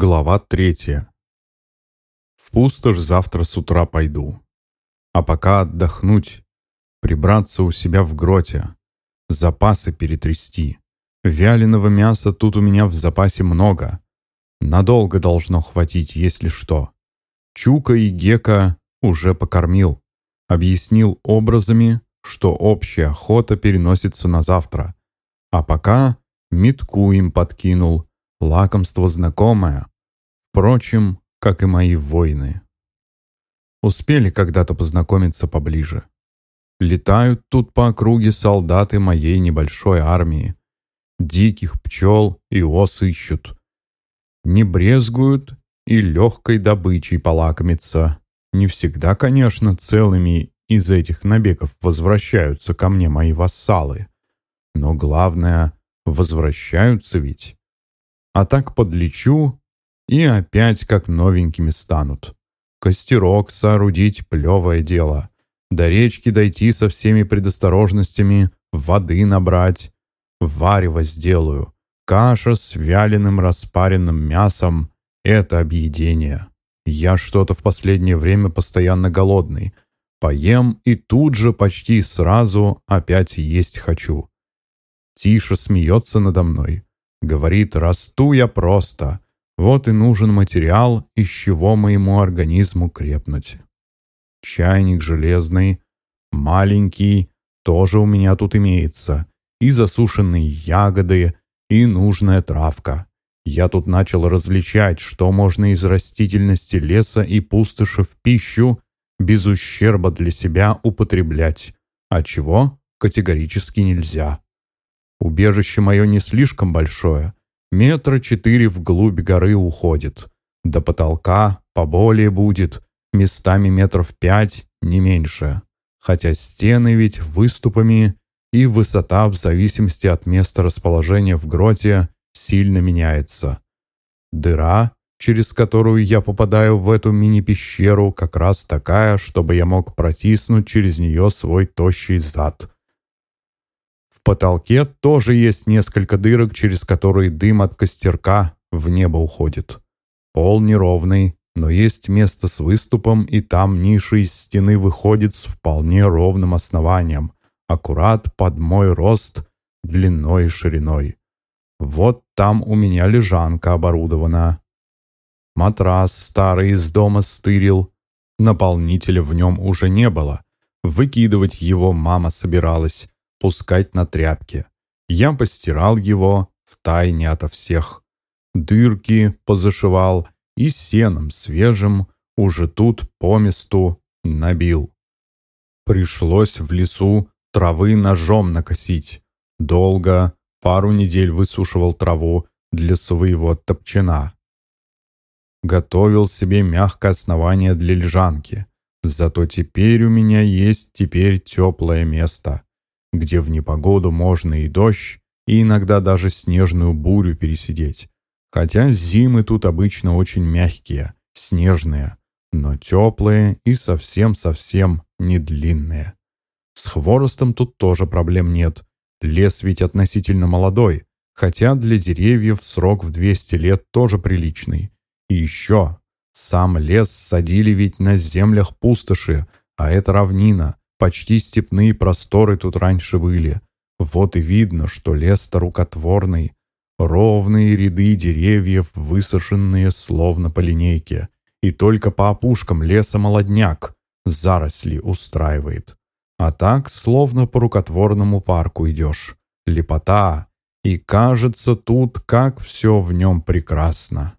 Глава третья. В пустошь завтра с утра пойду. А пока отдохнуть, прибраться у себя в гроте, запасы перетрясти. Вяленого мяса тут у меня в запасе много. Надолго должно хватить, если что. Чука и Гека уже покормил. Объяснил образами, что общая охота переносится на завтра. А пока метку им подкинул — Лакомство знакомое. Впрочем, как и мои воины. Успели когда-то познакомиться поближе. Летают тут по округе солдаты моей небольшой армии. Диких пчел и ос ищут. Не брезгуют и легкой добычей полакомиться. Не всегда, конечно, целыми из этих набегов возвращаются ко мне мои вассалы. Но главное, возвращаются ведь. А так подлечу, и опять как новенькими станут. Костерок соорудить — плевое дело. До речки дойти со всеми предосторожностями, воды набрать. Варево сделаю. Каша с вяленым распаренным мясом — это объедение. Я что-то в последнее время постоянно голодный. Поем и тут же почти сразу опять есть хочу. Тише смеется надо мной. Говорит, расту я просто. Вот и нужен материал, из чего моему организму крепнуть. Чайник железный, маленький, тоже у меня тут имеется. И засушенные ягоды, и нужная травка. Я тут начал различать, что можно из растительности леса и пустоши в пищу без ущерба для себя употреблять, а чего категорически нельзя. Убежище мое не слишком большое. Метра четыре вглубь горы уходит. До потолка поболее будет, местами метров пять, не меньше. Хотя стены ведь выступами и высота в зависимости от места расположения в гроте сильно меняется. Дыра, через которую я попадаю в эту мини-пещеру, как раз такая, чтобы я мог протиснуть через нее свой тощий зад потолке тоже есть несколько дырок, через которые дым от костерка в небо уходит. Пол неровный, но есть место с выступом, и там ниша из стены выходит с вполне ровным основанием, аккурат под мой рост длиной и шириной. Вот там у меня лежанка оборудована. Матрас старый из дома стырил, наполнителя в нем уже не было. Выкидывать его мама собиралась, пускать на тряпки. Я постирал его в тайне ото всех. Дырки позашивал и сеном свежим уже тут по месту набил. Пришлось в лесу травы ножом накосить. Долго, пару недель высушивал траву для своего топчана. Готовил себе мягкое основание для лежанки. Зато теперь у меня есть теперь теплое место где в непогоду можно и дождь, и иногда даже снежную бурю пересидеть. Хотя зимы тут обычно очень мягкие, снежные, но теплые и совсем-совсем не длинные. С хворостом тут тоже проблем нет. Лес ведь относительно молодой, хотя для деревьев срок в 200 лет тоже приличный. И еще, сам лес садили ведь на землях пустоши, а это равнина, Почти степные просторы тут раньше были. Вот и видно, что лес-то рукотворный. Ровные ряды деревьев, высушенные словно по линейке. И только по опушкам леса молодняк заросли устраивает. А так, словно по рукотворному парку идешь. Лепота. И кажется тут, как все в нем прекрасно.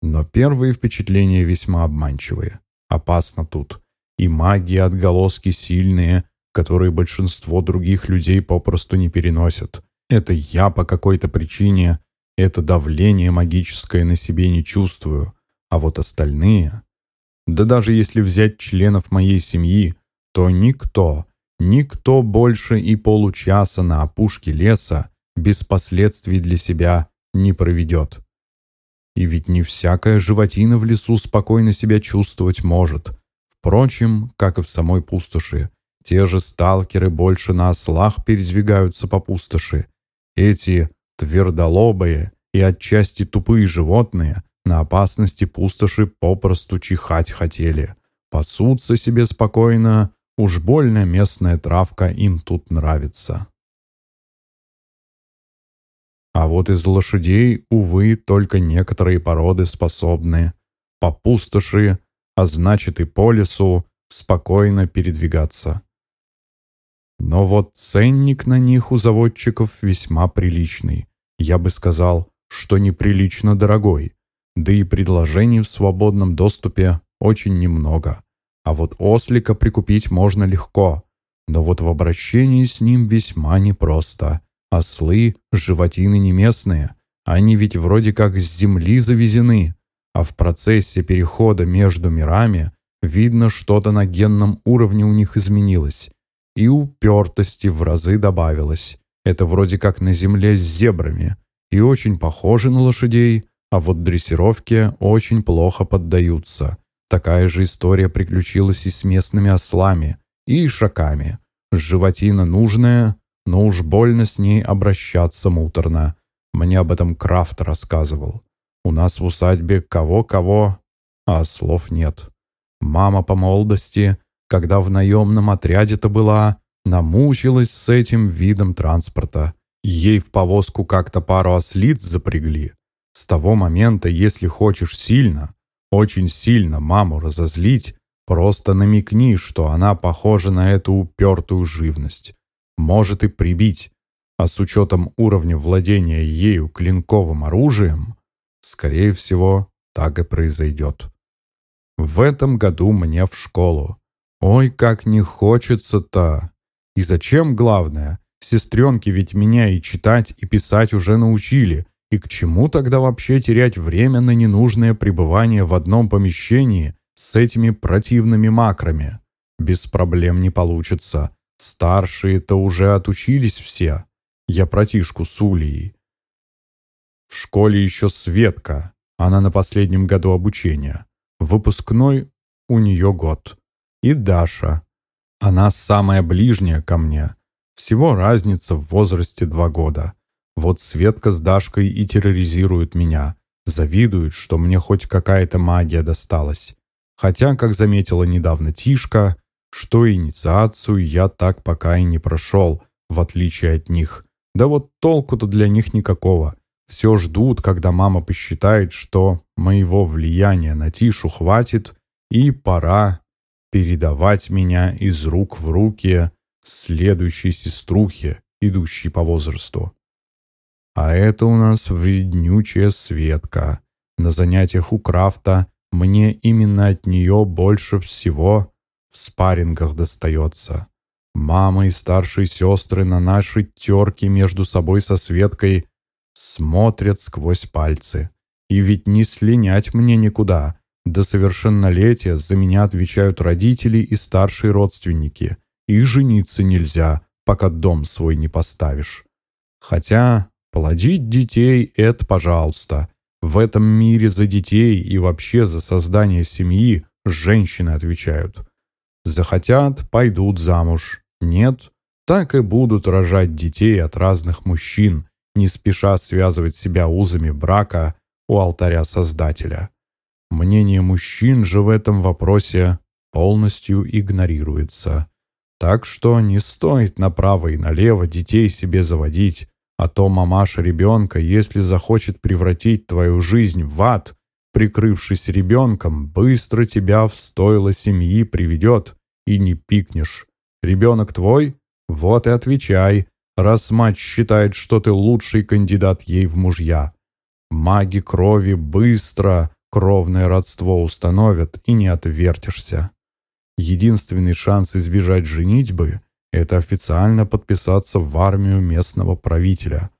Но первые впечатления весьма обманчивые. Опасно тут и магии отголоски сильные, которые большинство других людей попросту не переносят. Это я по какой-то причине это давление магическое на себе не чувствую, а вот остальные... Да даже если взять членов моей семьи, то никто, никто больше и получаса на опушке леса без последствий для себя не проведет. И ведь не всякая животина в лесу спокойно себя чувствовать может. Впрочем, как и в самой пустоши, те же сталкеры больше на ослах передвигаются по пустоши. Эти твердолобые и отчасти тупые животные На опасности пустоши попросту чихать хотели. Пасутся себе спокойно, уж больно местная травка им тут нравится. А вот из лошадей, увы, только некоторые породы способны по пустоши, а значит и по лесу, спокойно передвигаться. Но вот ценник на них у заводчиков весьма приличный. Я бы сказал, что неприлично дорогой. Да и предложений в свободном доступе очень немного. А вот ослика прикупить можно легко. Но вот в обращении с ним весьма непросто. Ослы — животины не местные. Они ведь вроде как с земли завезены. А в процессе перехода между мирами видно, что-то на генном уровне у них изменилось и упертости в разы добавилось. Это вроде как на земле с зебрами, и очень похожи на лошадей, а вот дрессировке очень плохо поддаются. Такая же история приключилась и с местными ослами, и ишаками. Животина нужная, но уж больно с ней обращаться муторно. Мне об этом Крафт рассказывал. У нас в усадьбе кого-кого, а слов нет. Мама по молодости когда в наемном отряде-то была, намучилась с этим видом транспорта. Ей в повозку как-то пару ослиц запрягли. С того момента, если хочешь сильно, очень сильно маму разозлить, просто намекни, что она похожа на эту упертую живность. Может и прибить, а с учетом уровня владения ею клинковым оружием, скорее всего, так и произойдет. В этом году мне в школу. Ой, как не хочется-то. И зачем, главное? Сестренки ведь меня и читать, и писать уже научили. И к чему тогда вообще терять время на ненужное пребывание в одном помещении с этими противными макрами? Без проблем не получится. Старшие-то уже отучились все. Я братишку с Улией. В школе еще Светка. Она на последнем году обучения. Выпускной у нее год и Даша. Она самая ближняя ко мне. Всего разница в возрасте два года. Вот Светка с Дашкой и терроризируют меня. Завидуют, что мне хоть какая-то магия досталась. Хотя, как заметила недавно Тишка, что инициацию я так пока и не прошел, в отличие от них. Да вот толку-то для них никакого. Все ждут, когда мама посчитает, что моего влияния на Тишу хватит, и пора передавать меня из рук в руки следующей сеструхе, идущей по возрасту. А это у нас вреднючая Светка. На занятиях у Крафта мне именно от нее больше всего в спаррингах достается. Мама и старшие сестры на наши терки между собой со Светкой смотрят сквозь пальцы. И ведь не слинять мне никуда. До совершеннолетия за меня отвечают родители и старшие родственники. И жениться нельзя, пока дом свой не поставишь. Хотя плодить детей — это пожалуйста. В этом мире за детей и вообще за создание семьи женщины отвечают. Захотят — пойдут замуж. Нет — так и будут рожать детей от разных мужчин, не спеша связывать себя узами брака у алтаря Создателя. Мнение мужчин же в этом вопросе полностью игнорируется. Так что не стоит направо и налево детей себе заводить, а то мамаша ребенка, если захочет превратить твою жизнь в ад, прикрывшись ребенком, быстро тебя в стойло семьи приведет, и не пикнешь. Ребенок твой? Вот и отвечай, раз мать считает, что ты лучший кандидат ей в мужья. Маги крови быстро Кровное родство установят и не отвертишься. Единственный шанс избежать женитьбы – это официально подписаться в армию местного правителя.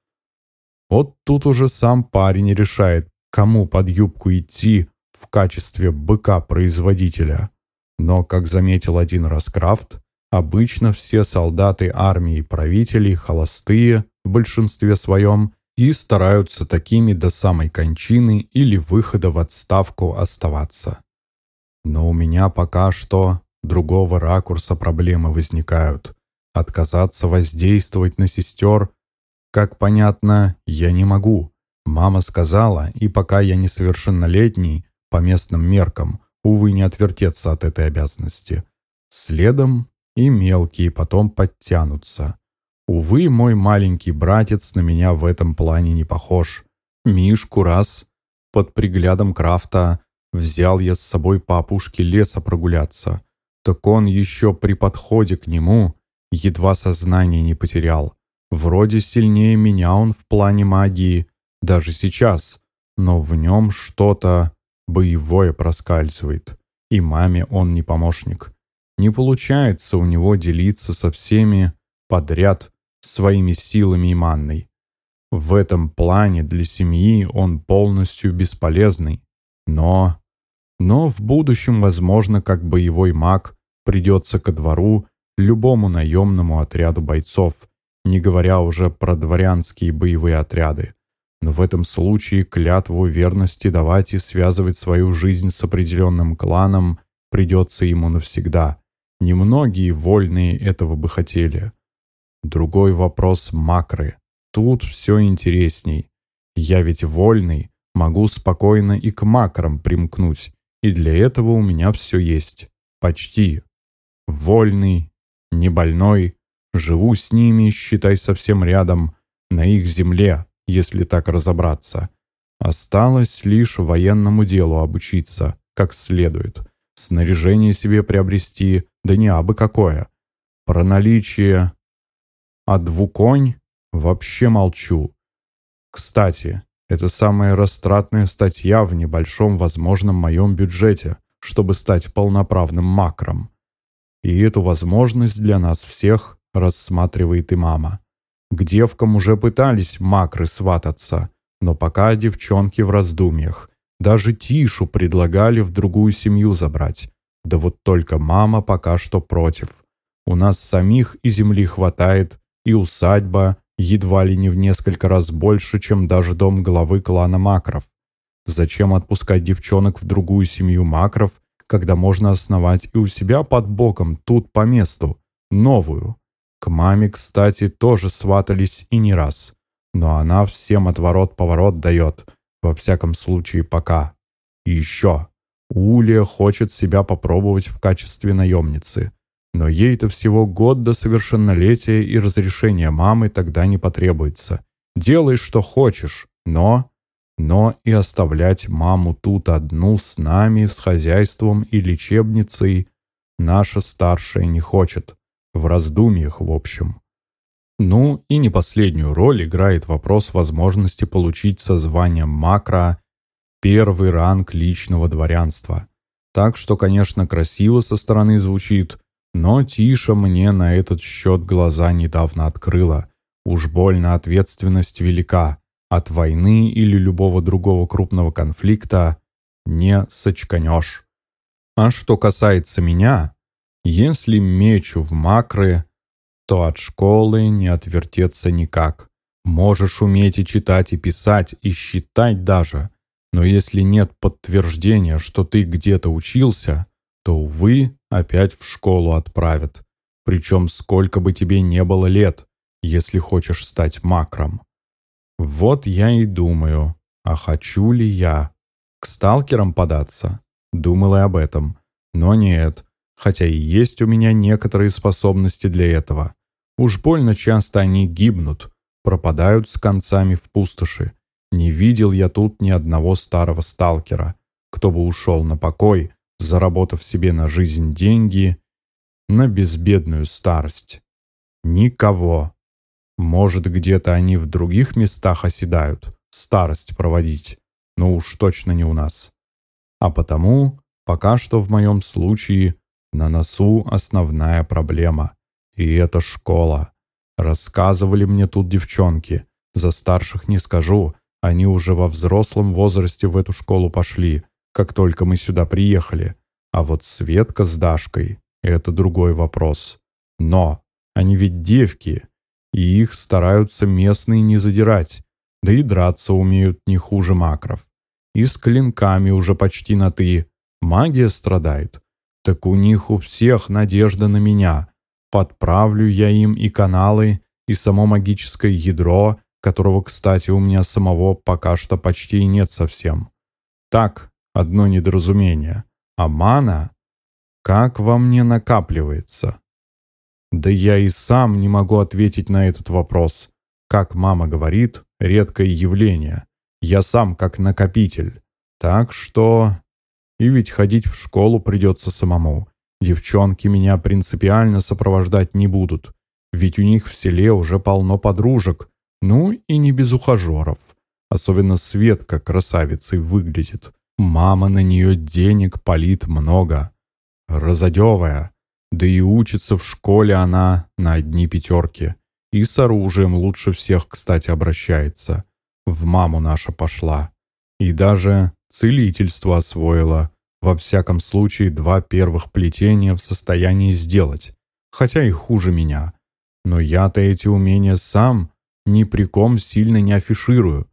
Вот тут уже сам парень решает, кому под юбку идти в качестве быка-производителя. Но, как заметил один раз Крафт, обычно все солдаты армии правителей холостые в большинстве своем и стараются такими до самой кончины или выхода в отставку оставаться. Но у меня пока что другого ракурса проблемы возникают. Отказаться воздействовать на сестер, как понятно, я не могу. Мама сказала, и пока я несовершеннолетний, по местным меркам, увы, не отвертеться от этой обязанности. Следом и мелкие потом подтянутся. Увы, мой маленький братец на меня в этом плане не похож. Мишку раз под приглядом Крафта взял я с собой по опушке леса прогуляться. Так он еще при подходе к нему едва сознание не потерял. Вроде сильнее меня он в плане магии, даже сейчас, но в нем что-то боевое проскальзывает, и маме он не помощник. Не получается у него делиться со всеми подряд своими силами и манной. В этом плане для семьи он полностью бесполезный. Но... Но в будущем, возможно, как боевой маг, придется ко двору любому наемному отряду бойцов, не говоря уже про дворянские боевые отряды. Но в этом случае клятву верности давать и связывать свою жизнь с определенным кланом придется ему навсегда. Немногие вольные этого бы хотели. Другой вопрос макры. Тут все интересней. Я ведь вольный, могу спокойно и к макрам примкнуть, и для этого у меня все есть. Почти. Вольный, не больной, живу с ними, считай, совсем рядом, на их земле, если так разобраться. Осталось лишь военному делу обучиться, как следует. Снаряжение себе приобрести, да не абы какое. Про наличие... А двуконь вообще молчу. Кстати, это самая растратная статья в небольшом возможном моем бюджете, чтобы стать полноправным макром. И эту возможность для нас всех рассматривает и мама. К девкам уже пытались макры свататься, но пока девчонки в раздумьях. Даже Тишу предлагали в другую семью забрать. Да вот только мама пока что против. У нас самих и земли хватает, и усадьба едва ли не в несколько раз больше, чем даже дом главы клана Макров. Зачем отпускать девчонок в другую семью Макров, когда можно основать и у себя под боком, тут по месту, новую? К маме, кстати, тоже сватались и не раз. Но она всем отворот-поворот дает. Во всяком случае, пока. И еще. Улия хочет себя попробовать в качестве наемницы. Но ей-то всего год до совершеннолетия и разрешения мамы тогда не потребуется. Делай, что хочешь, но... Но и оставлять маму тут одну с нами, с хозяйством и лечебницей наша старшая не хочет. В раздумьях, в общем. Ну и не последнюю роль играет вопрос возможности получить со званием макро первый ранг личного дворянства. Так что, конечно, красиво со стороны звучит, но Тиша мне на этот счет глаза недавно открыла. Уж больно ответственность велика. От войны или любого другого крупного конфликта не сочканешь. А что касается меня, если мечу в макры, то от школы не отвертеться никак. Можешь уметь и читать, и писать, и считать даже. Но если нет подтверждения, что ты где-то учился, то, увы, опять в школу отправят. Причем сколько бы тебе не было лет, если хочешь стать макром. Вот я и думаю, а хочу ли я? К сталкерам податься? Думал и об этом. Но нет, хотя и есть у меня некоторые способности для этого. Уж больно часто они гибнут, пропадают с концами в пустоши. Не видел я тут ни одного старого сталкера, кто бы ушел на покой, заработав себе на жизнь деньги, на безбедную старость. Никого. Может, где-то они в других местах оседают, старость проводить, но уж точно не у нас. А потому, пока что в моем случае, на носу основная проблема. И это школа. Рассказывали мне тут девчонки. За старших не скажу. Они уже во взрослом возрасте в эту школу пошли, как только мы сюда приехали. А вот Светка с Дашкой — это другой вопрос. Но они ведь девки, и их стараются местные не задирать, да и драться умеют не хуже макров. И с клинками уже почти на «ты». Магия страдает. Так у них у всех надежда на меня. Подправлю я им и каналы, и само магическое ядро, которого, кстати, у меня самого пока что почти и нет совсем. Так, одно недоразумение. А мана, как во мне накапливается? Да я и сам не могу ответить на этот вопрос. Как мама говорит, редкое явление. Я сам как накопитель. Так что... И ведь ходить в школу придется самому. Девчонки меня принципиально сопровождать не будут. Ведь у них в селе уже полно подружек. Ну и не без ухажеров. Особенно Светка красавицей выглядит. Мама на нее денег палит много. Разодевая. Да и учится в школе она на одни пятерки. И с оружием лучше всех, кстати, обращается. В маму наша пошла. И даже целительство освоила. Во всяком случае, два первых плетения в состоянии сделать. Хотя и хуже меня. Но я-то эти умения сам ни при ком сильно не афиширую.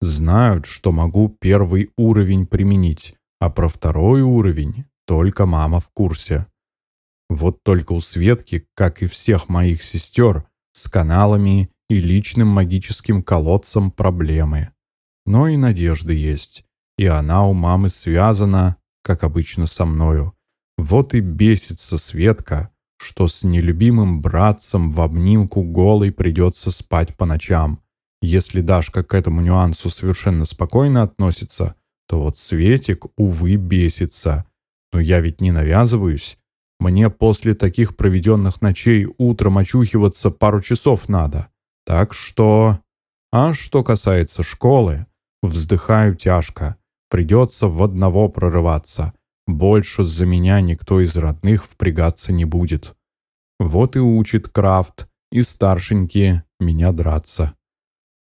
Знают, что могу первый уровень применить, а про второй уровень только мама в курсе. Вот только у Светки, как и всех моих сестер, с каналами и личным магическим колодцем проблемы. Но и надежды есть, и она у мамы связана, как обычно со мною. Вот и бесится Светка, что с нелюбимым братцем в обнимку голой придется спать по ночам. Если Дашка к этому нюансу совершенно спокойно относится, то вот Светик, увы, бесится. Но я ведь не навязываюсь. Мне после таких проведенных ночей утром очухиваться пару часов надо. Так что... А что касается школы, вздыхаю тяжко. Придется в одного прорываться. Больше за меня никто из родных впрягаться не будет. Вот и учит Крафт, и старшенькие меня драться.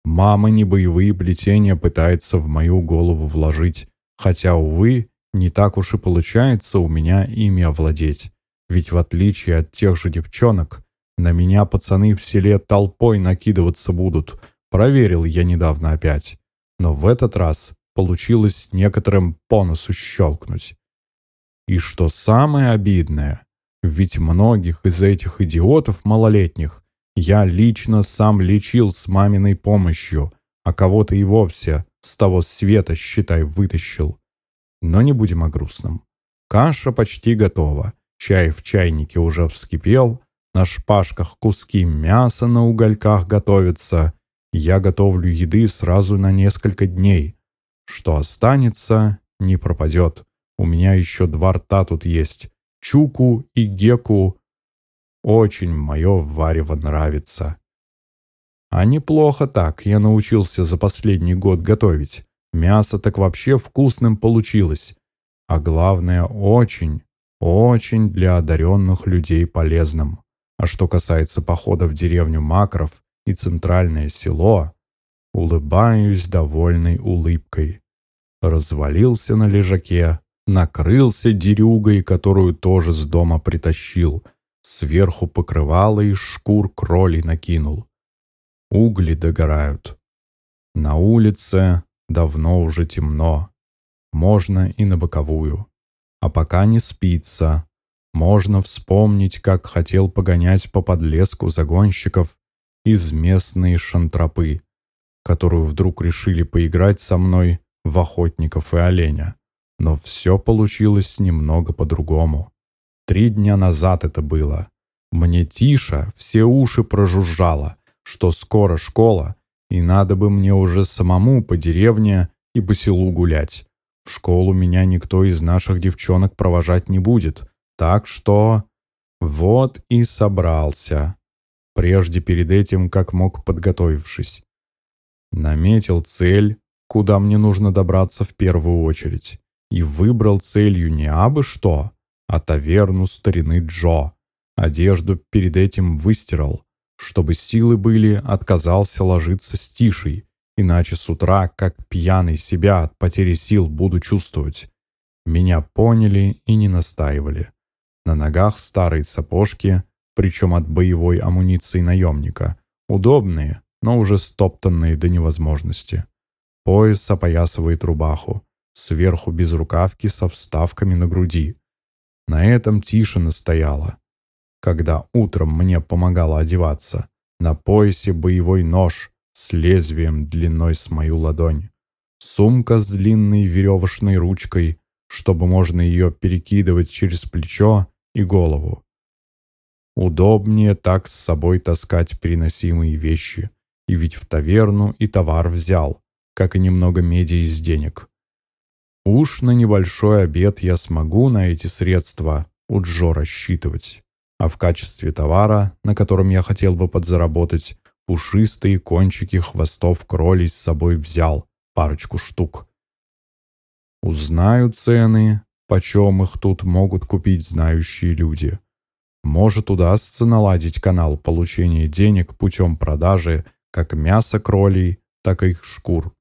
Мама не боевые плетения пытается в мою голову вложить, хотя, увы, не так уж и получается у меня ими овладеть. Ведь в отличие от тех же девчонок, на меня пацаны в селе толпой накидываться будут. Проверил я недавно опять. Но в этот раз получилось некоторым по носу щелкнуть. И что самое обидное, ведь многих из этих идиотов малолетних я лично сам лечил с маминой помощью, а кого-то и вовсе с того света, считай, вытащил. Но не будем о грустном. Каша почти готова, чай в чайнике уже вскипел, на шпажках куски мяса на угольках готовятся. Я готовлю еды сразу на несколько дней. Что останется, не пропадет. У меня еще два рта тут есть. Чуку и Геку. Очень мое варево нравится. А неплохо так, я научился за последний год готовить. Мясо так вообще вкусным получилось. А главное, очень, очень для одаренных людей полезным. А что касается похода в деревню Макров и центральное село, улыбаюсь довольной улыбкой. Развалился на лежаке, накрылся дерюгой, которую тоже с дома притащил, сверху покрывало из шкур кролей накинул. Угли догорают. На улице давно уже темно. Можно и на боковую. А пока не спится, можно вспомнить, как хотел погонять по подлеску загонщиков из местной шантропы, которую вдруг решили поиграть со мной в охотников и оленя. Но все получилось немного по-другому. Три дня назад это было. Мне Тиша все уши прожужжала, что скоро школа, и надо бы мне уже самому по деревне и по селу гулять. В школу меня никто из наших девчонок провожать не будет, так что... Вот и собрался. Прежде перед этим, как мог подготовившись. Наметил цель, куда мне нужно добраться в первую очередь и выбрал целью не абы что, а таверну старины Джо. Одежду перед этим выстирал, чтобы силы были, отказался ложиться с тишей, иначе с утра, как пьяный себя от потери сил буду чувствовать. Меня поняли и не настаивали. На ногах старые сапожки, причем от боевой амуниции наемника. Удобные, но уже стоптанные до невозможности. Пояс опоясывает рубаху сверху без рукавки со вставками на груди. На этом Тиша стояла. Когда утром мне помогала одеваться, на поясе боевой нож, с лезвием длиной с мою ладонь. Сумка с длинной веревочной ручкой, чтобы можно ее перекидывать через плечо и голову. Удобнее так с собой таскать переносимые вещи. И ведь в таверну и товар взял, как и немного меди из денег. Уж на небольшой обед я смогу на эти средства у Джо рассчитывать. А в качестве товара, на котором я хотел бы подзаработать, пушистые кончики хвостов кролей с собой взял, парочку штук. Узнаю цены, почем их тут могут купить знающие люди. Может, удастся наладить канал получения денег путем продажи как мяса кролей, так и их шкур.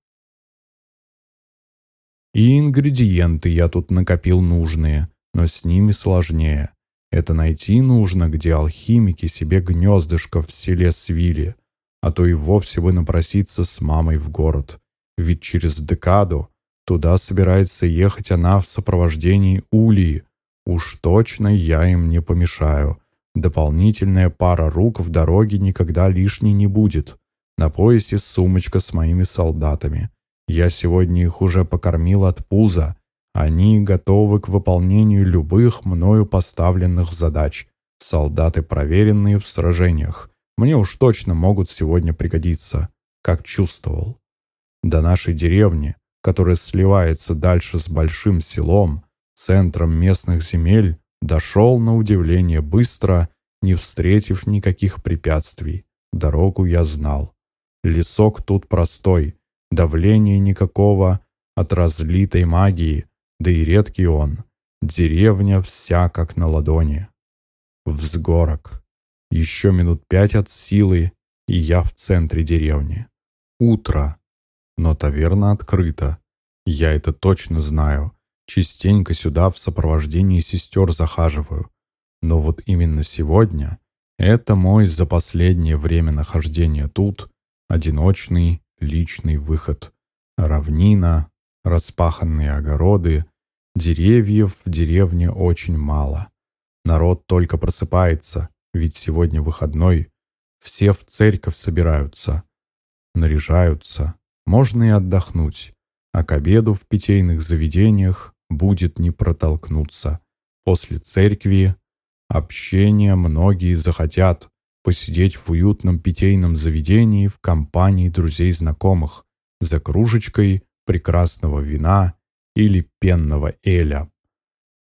И ингредиенты я тут накопил нужные, но с ними сложнее. Это найти нужно, где алхимики себе гнездышко в селе свили, а то и вовсе бы напроситься с мамой в город. Ведь через декаду туда собирается ехать она в сопровождении Улии. Уж точно я им не помешаю. Дополнительная пара рук в дороге никогда лишней не будет. На поясе сумочка с моими солдатами. Я сегодня их уже покормил от пуза. Они готовы к выполнению любых мною поставленных задач. Солдаты, проверенные в сражениях. Мне уж точно могут сегодня пригодиться, как чувствовал. До нашей деревни, которая сливается дальше с большим селом, центром местных земель, дошел на удивление быстро, не встретив никаких препятствий. Дорогу я знал. Лесок тут простой, давления никакого от разлитой магии, да и редкий он. Деревня вся как на ладони. Взгорок. Еще минут пять от силы, и я в центре деревни. Утро. Но таверна открыта. Я это точно знаю. Частенько сюда в сопровождении сестер захаживаю. Но вот именно сегодня это мой за последнее время нахождения тут одиночный личный выход. Равнина, распаханные огороды, деревьев в деревне очень мало. Народ только просыпается, ведь сегодня выходной. Все в церковь собираются, наряжаются, можно и отдохнуть, а к обеду в питейных заведениях будет не протолкнуться. После церкви общения многие захотят, посидеть в уютном питейном заведении в компании друзей-знакомых за кружечкой прекрасного вина или пенного эля.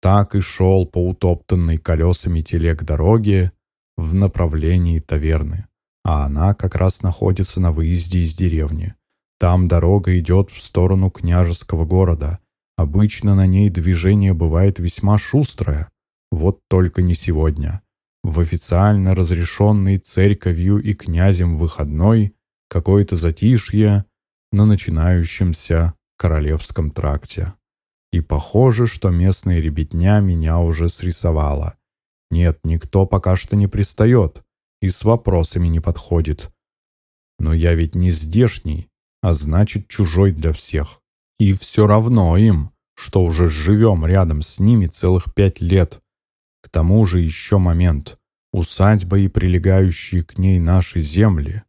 Так и шел по утоптанной колесами телег дороге в направлении таверны, а она как раз находится на выезде из деревни. Там дорога идет в сторону княжеского города. Обычно на ней движение бывает весьма шустрое. Вот только не сегодня в официально разрешенный церковью и князем выходной какое-то затишье на начинающемся Королевском тракте. И похоже, что местная ребятня меня уже срисовала. Нет, никто пока что не пристает и с вопросами не подходит. Но я ведь не здешний, а значит чужой для всех. И все равно им, что уже живем рядом с ними целых пять лет – к тому же еще момент. Усадьба и прилегающие к ней наши земли.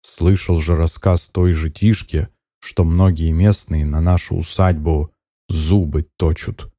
Слышал же рассказ той же Тишки, что многие местные на нашу усадьбу зубы точат.